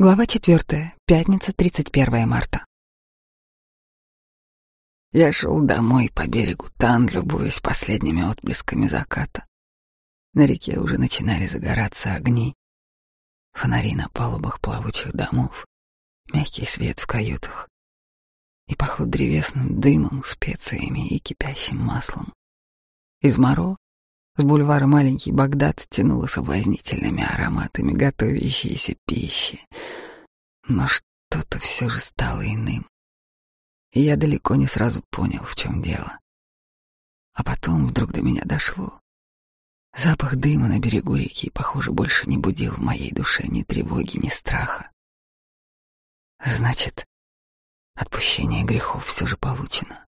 Глава четвертая. Пятница, 31 марта. Я шел домой по берегу Тан, любуясь последними отблесками заката. На реке уже начинали загораться огни. Фонари на палубах плавучих домов, мягкий свет в каютах. И пахло древесным дымом, специями и кипящим маслом. Из Моро с бульвара Маленький Багдад тянуло соблазнительными ароматами готовящейся пищи. Но что-то все же стало иным. И я далеко не сразу понял, в чем дело. А потом вдруг до меня дошло. Запах дыма на берегу реки, похоже, больше не будил в моей душе ни тревоги, ни страха. Значит, отпущение грехов все же получено.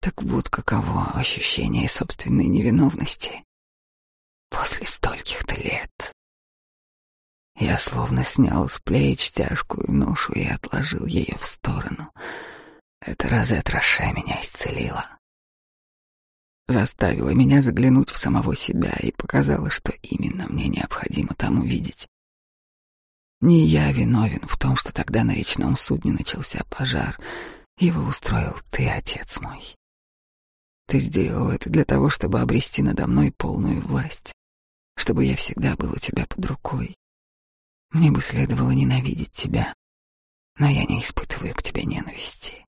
Так вот каково ощущение собственной невиновности после стольких-то лет. Я словно снял с плеч тяжкую ношу и отложил ее в сторону. Это Розет Роше меня исцелила. Заставила меня заглянуть в самого себя и показала, что именно мне необходимо там увидеть. Не я виновен в том, что тогда на речном судне начался пожар. Его устроил ты, отец мой. Ты сделал это для того, чтобы обрести надо мной полную власть, чтобы я всегда был у тебя под рукой. Мне бы следовало ненавидеть тебя, но я не испытываю к тебе ненависти.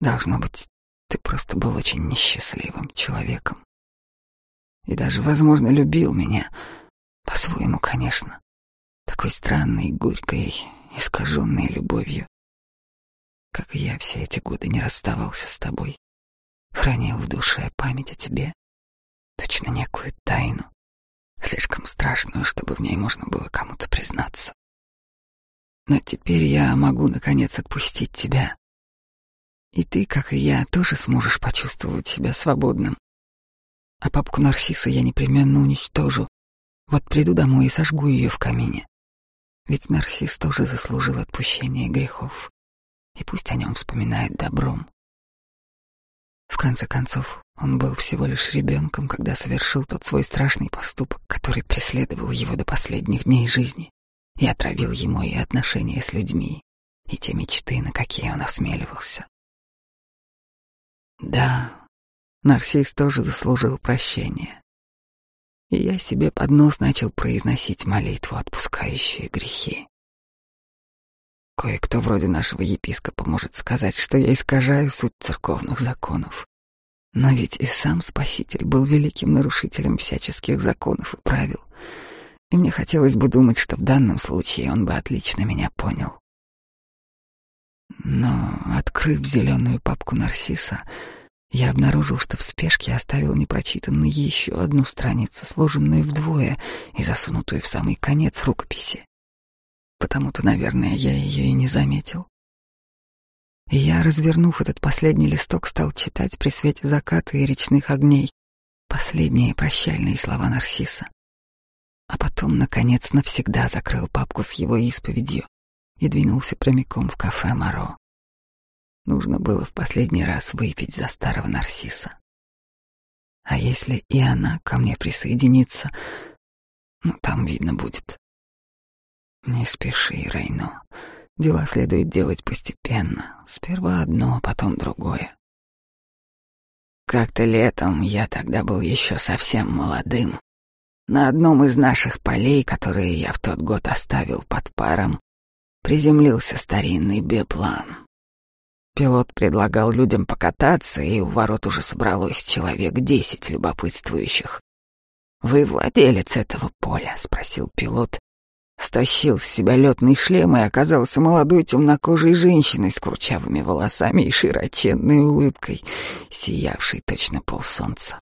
Должно быть, ты просто был очень несчастливым человеком. И даже, возможно, любил меня, по-своему, конечно, такой странной, горькой, искаженной любовью. Как и я все эти годы не расставался с тобой хранил в душе память о тебе, точно некую тайну, слишком страшную, чтобы в ней можно было кому-то признаться. Но теперь я могу, наконец, отпустить тебя. И ты, как и я, тоже сможешь почувствовать себя свободным. А папку Нарсиса я непременно уничтожу. Вот приду домой и сожгу ее в камине. Ведь Нарсис тоже заслужил отпущения грехов. И пусть о нем вспоминает добром. В конце концов, он был всего лишь ребенком, когда совершил тот свой страшный поступок, который преследовал его до последних дней жизни и отравил ему и отношения с людьми, и те мечты, на какие он осмеливался. Да, Нарсис тоже заслужил прощения. И я себе под нос начал произносить молитву, отпускающую грехи. Кое-кто вроде нашего епископа может сказать, что я искажаю суть церковных законов. Но ведь и сам Спаситель был великим нарушителем всяческих законов и правил. И мне хотелось бы думать, что в данном случае он бы отлично меня понял. Но, открыв зеленую папку Нарсиса, я обнаружил, что в спешке оставил непрочитанной еще одну страницу, сложенную вдвое и засунутую в самый конец рукописи. Потому-то, наверное, я ее и не заметил. И я, развернув этот последний листок, стал читать при свете заката и речных огней последние прощальные слова Нарсиса. А потом, наконец, навсегда закрыл папку с его исповедью и двинулся прямиком в кафе Моро. Нужно было в последний раз выпить за старого Нарсиса. А если и она ко мне присоединится, ну, там видно будет. Не спеши, Рейно. Дела следует делать постепенно. Сперва одно, потом другое. Как-то летом, я тогда был еще совсем молодым, на одном из наших полей, которые я в тот год оставил под паром, приземлился старинный биплан. Пилот предлагал людям покататься, и у ворот уже собралось человек десять любопытствующих. «Вы владелец этого поля?» — спросил пилот, Стащил с себя летный шлем и оказался молодой темнокожей женщиной с курчавыми волосами и широченной улыбкой, сиявшей точно полсолнца.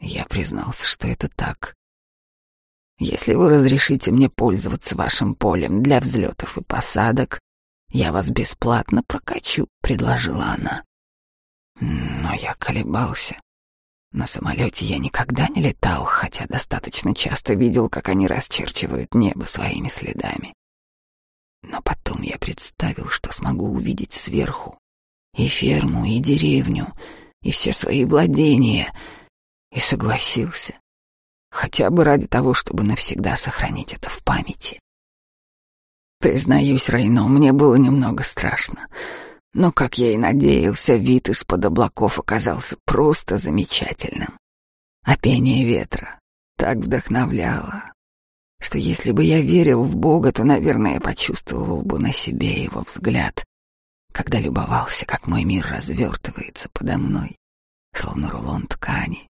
Я признался, что это так. Если вы разрешите мне пользоваться вашим полем для взлетов и посадок, я вас бесплатно прокачу, предложила она. Но я колебался. На самолете я никогда не летал, хотя достаточно часто видел, как они расчерчивают небо своими следами. Но потом я представил, что смогу увидеть сверху и ферму, и деревню, и все свои владения, и согласился, хотя бы ради того, чтобы навсегда сохранить это в памяти. Признаюсь, Рейно, мне было немного страшно. Но, как я и надеялся, вид из-под облаков оказался просто замечательным. А пение ветра так вдохновляло, что если бы я верил в Бога, то, наверное, почувствовал бы на себе его взгляд, когда любовался, как мой мир развертывается подо мной, словно рулон ткани.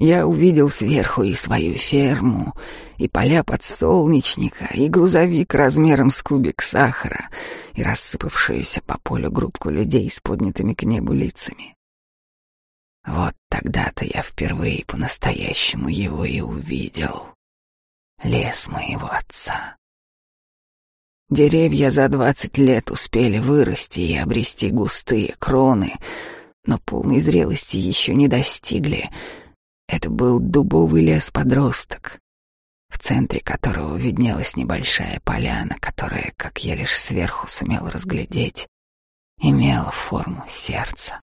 Я увидел сверху и свою ферму, и поля подсолнечника, и грузовик размером с кубик сахара, и рассыпавшуюся по полю группку людей с поднятыми к небу лицами. Вот тогда-то я впервые по-настоящему его и увидел. Лес моего отца. Деревья за двадцать лет успели вырасти и обрести густые кроны, но полной зрелости еще не достигли. Это был дубовый лес-подросток, в центре которого виднелась небольшая поляна, которая, как я лишь сверху сумел разглядеть, имела форму сердца.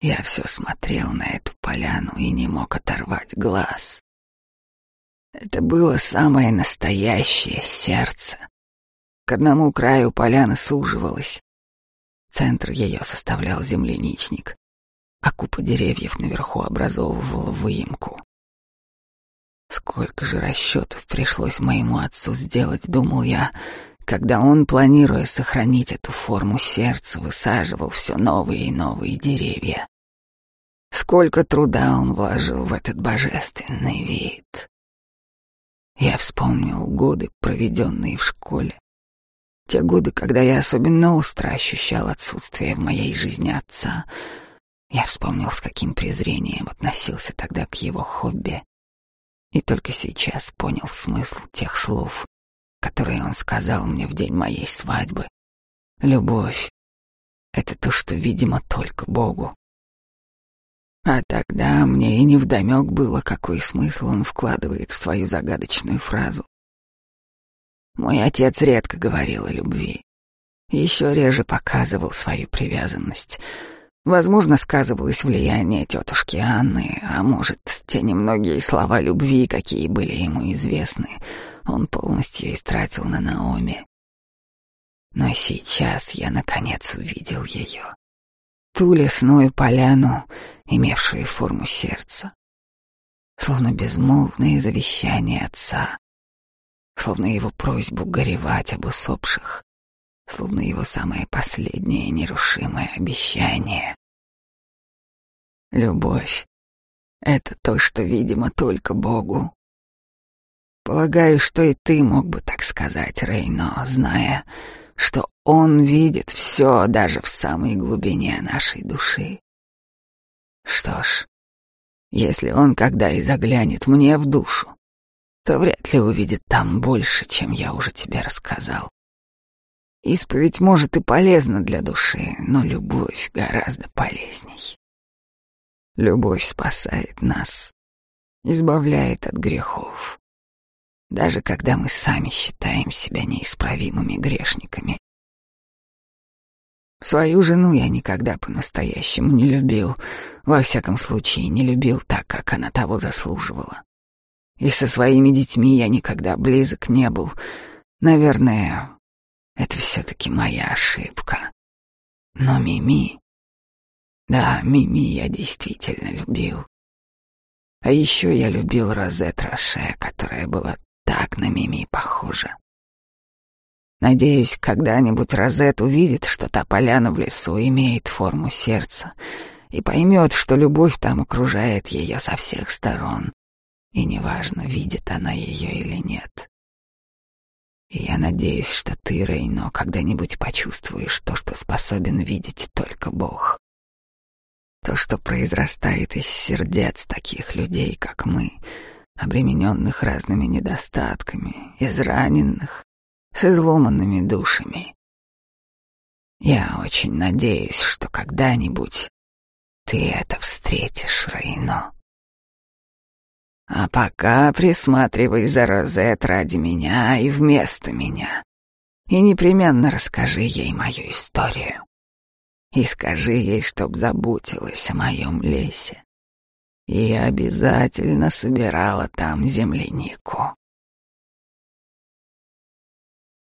Я все смотрел на эту поляну и не мог оторвать глаз. Это было самое настоящее сердце. К одному краю поляна суживалась. Центр ее составлял земляничник, а купа деревьев наверху образовывала выемку. Сколько же расчетов пришлось моему отцу сделать, думал я, когда он, планируя сохранить эту форму сердца, высаживал все новые и новые деревья. Сколько труда он вложил в этот божественный вид. Я вспомнил годы, проведенные в школе. Те годы, когда я особенно остро ощущал отсутствие в моей жизни отца. Я вспомнил, с каким презрением относился тогда к его хобби. И только сейчас понял смысл тех слов, которые он сказал мне в день моей свадьбы. Любовь — это то, что видимо только Богу. А тогда мне и невдомек было, какой смысл он вкладывает в свою загадочную фразу. Мой отец редко говорил о любви. Еще реже показывал свою привязанность. Возможно, сказывалось влияние тетушки Анны, а может, те немногие слова любви, какие были ему известны, он полностью истратил на Наоми. Но сейчас я, наконец, увидел ее ту лесную поляну, имевшую форму сердца, словно безмолвное завещание отца, словно его просьбу горевать об усопших, словно его самое последнее нерушимое обещание. Любовь — это то, что видимо только Богу. Полагаю, что и ты мог бы так сказать, Рейно, зная, что Он видит все даже в самой глубине нашей души. Что ж, если Он когда и заглянет мне в душу, то вряд ли увидит там больше, чем я уже тебе рассказал. Исповедь, может, и полезна для души, но любовь гораздо полезней. Любовь спасает нас, избавляет от грехов, даже когда мы сами считаем себя неисправимыми грешниками. Свою жену я никогда по-настоящему не любил, во всяком случае не любил так, как она того заслуживала. И со своими детьми я никогда близок не был. Наверное, это все-таки моя ошибка. Но Мими... Да, Мими я действительно любил. А еще я любил Розет Роше, которая была так на Мими похожа. Надеюсь, когда-нибудь Розет увидит, что та поляна в лесу имеет форму сердца и поймет, что любовь там окружает ее со всех сторон, и неважно, видит она ее или нет. И я надеюсь, что ты, Рейно, когда-нибудь почувствуешь то, что способен видеть только Бог. То, что произрастает из сердец таких людей, как мы — обремененных разными недостатками, израненных, с изломанными душами. Я очень надеюсь, что когда-нибудь ты это встретишь, Рейно. А пока присматривай за Розет ради меня и вместо меня. И непременно расскажи ей мою историю. И скажи ей, чтоб заботилась о моем лесе и обязательно собирала там землянику.